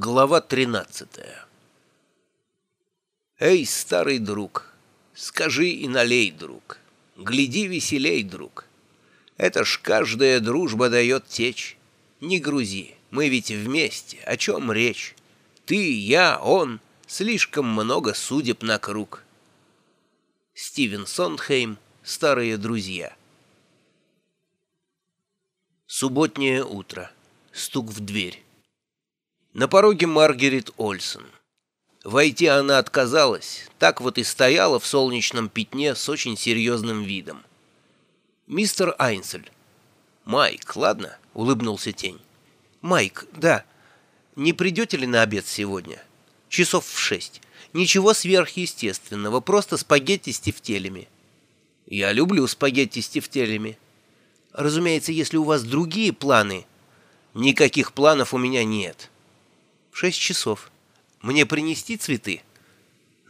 Глава 13 Эй, старый друг, скажи и налей, друг, Гляди веселей, друг. Это ж каждая дружба дает течь. Не грузи, мы ведь вместе, о чем речь? Ты, я, он, слишком много судеб на круг. Стивен Сондхейм, «Старые друзья». Субботнее утро. Стук в дверь. На пороге Маргарет Ольсон. Войти она отказалась, так вот и стояла в солнечном пятне с очень серьезным видом. «Мистер Айнсель». «Майк, ладно?» — улыбнулся тень. «Майк, да. Не придете ли на обед сегодня?» «Часов в шесть. Ничего сверхъестественного, просто спагетти с тефтелями». «Я люблю спагетти с тефтелями». «Разумеется, если у вас другие планы...» «Никаких планов у меня нет». Шесть часов. Мне принести цветы?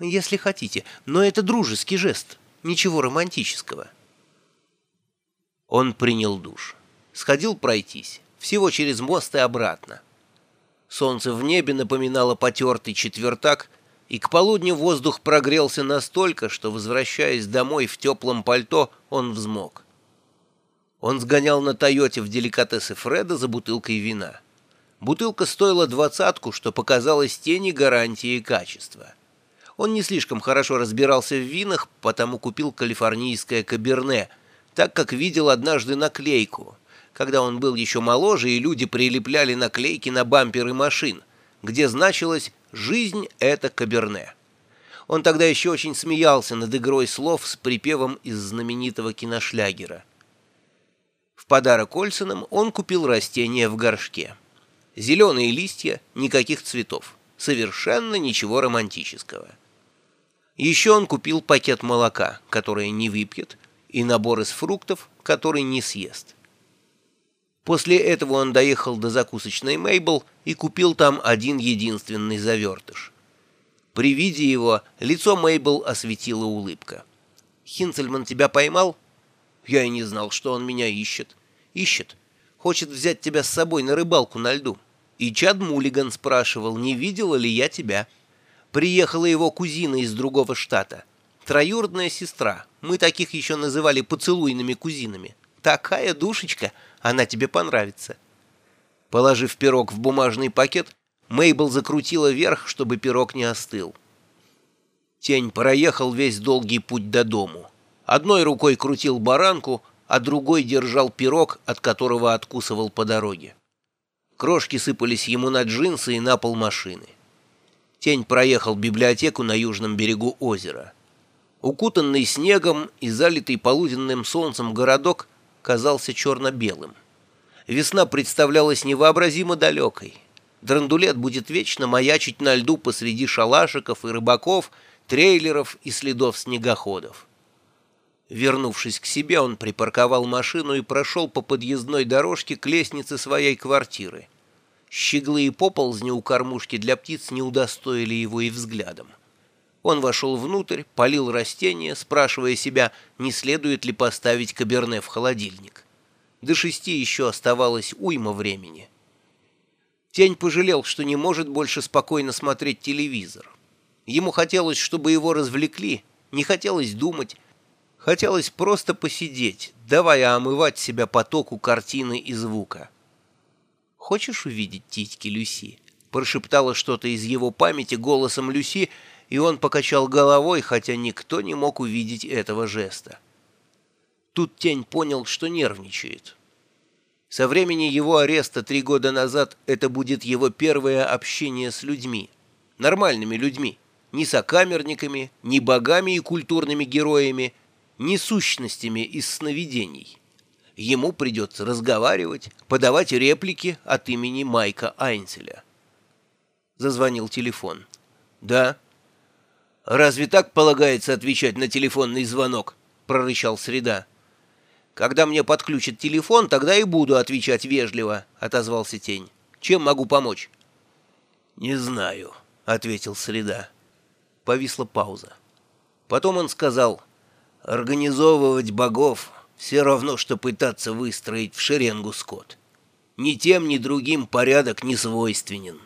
Если хотите, но это дружеский жест, ничего романтического. Он принял душ. Сходил пройтись, всего через мост и обратно. Солнце в небе напоминало потертый четвертак, и к полудню воздух прогрелся настолько, что, возвращаясь домой в теплом пальто, он взмок. Он сгонял на «Тойоте» в деликатесы Фреда за бутылкой вина. Бутылка стоила двадцатку, что показалось тени гарантии качества. Он не слишком хорошо разбирался в винах, потому купил калифорнийское каберне, так как видел однажды наклейку, когда он был еще моложе, и люди прилепляли наклейки на бамперы машин, где значилось «Жизнь — это каберне». Он тогда еще очень смеялся над игрой слов с припевом из знаменитого киношлягера. В подарок Ольсонам он купил растение в горшке. Зеленые листья, никаких цветов. Совершенно ничего романтического. Еще он купил пакет молока, которое не выпьет, и набор из фруктов, который не съест. После этого он доехал до закусочной Мейбл и купил там один единственный завертыш. При виде его лицо Мейбл осветила улыбка. «Хинцельман тебя поймал?» «Я и не знал, что он меня ищет». «Ищет. Хочет взять тебя с собой на рыбалку на льду». И Чад Мулиган спрашивал, не видела ли я тебя. Приехала его кузина из другого штата. Троюродная сестра. Мы таких еще называли поцелуйными кузинами. Такая душечка, она тебе понравится. Положив пирог в бумажный пакет, Мейбл закрутила вверх, чтобы пирог не остыл. Тень проехал весь долгий путь до дому. Одной рукой крутил баранку, а другой держал пирог, от которого откусывал по дороге. Крошки сыпались ему на джинсы и на пол машины. Тень проехал библиотеку на южном берегу озера. Укутанный снегом и залитый полуденным солнцем городок казался черно-белым. Весна представлялась невообразимо далекой. Драндулет будет вечно маячить на льду посреди шалашиков и рыбаков, трейлеров и следов снегоходов. Вернувшись к себе, он припарковал машину и прошел по подъездной дорожке к лестнице своей квартиры. Щеглы и поползни у кормушки для птиц не удостоили его и взглядом. Он вошел внутрь, полил растения, спрашивая себя, не следует ли поставить каберне в холодильник. До шести еще оставалось уйма времени. Тень пожалел, что не может больше спокойно смотреть телевизор. Ему хотелось, чтобы его развлекли, не хотелось думать, Хотелось просто посидеть, давая омывать себя потоку картины и звука. «Хочешь увидеть титьки Люси?» Прошептала что-то из его памяти голосом Люси, и он покачал головой, хотя никто не мог увидеть этого жеста. Тут тень понял, что нервничает. Со времени его ареста три года назад это будет его первое общение с людьми, нормальными людьми, не сокамерниками, не богами и культурными героями, не сущностями из сновидений. Ему придется разговаривать, подавать реплики от имени Майка Айнцеля. Зазвонил телефон. «Да». «Разве так полагается отвечать на телефонный звонок?» — прорычал Среда. «Когда мне подключат телефон, тогда и буду отвечать вежливо», — отозвался Тень. «Чем могу помочь?» «Не знаю», — ответил Среда. Повисла пауза. Потом он сказал Организовывать богов все равно, что пытаться выстроить в шеренгу скот. Ни тем, ни другим порядок не свойственен.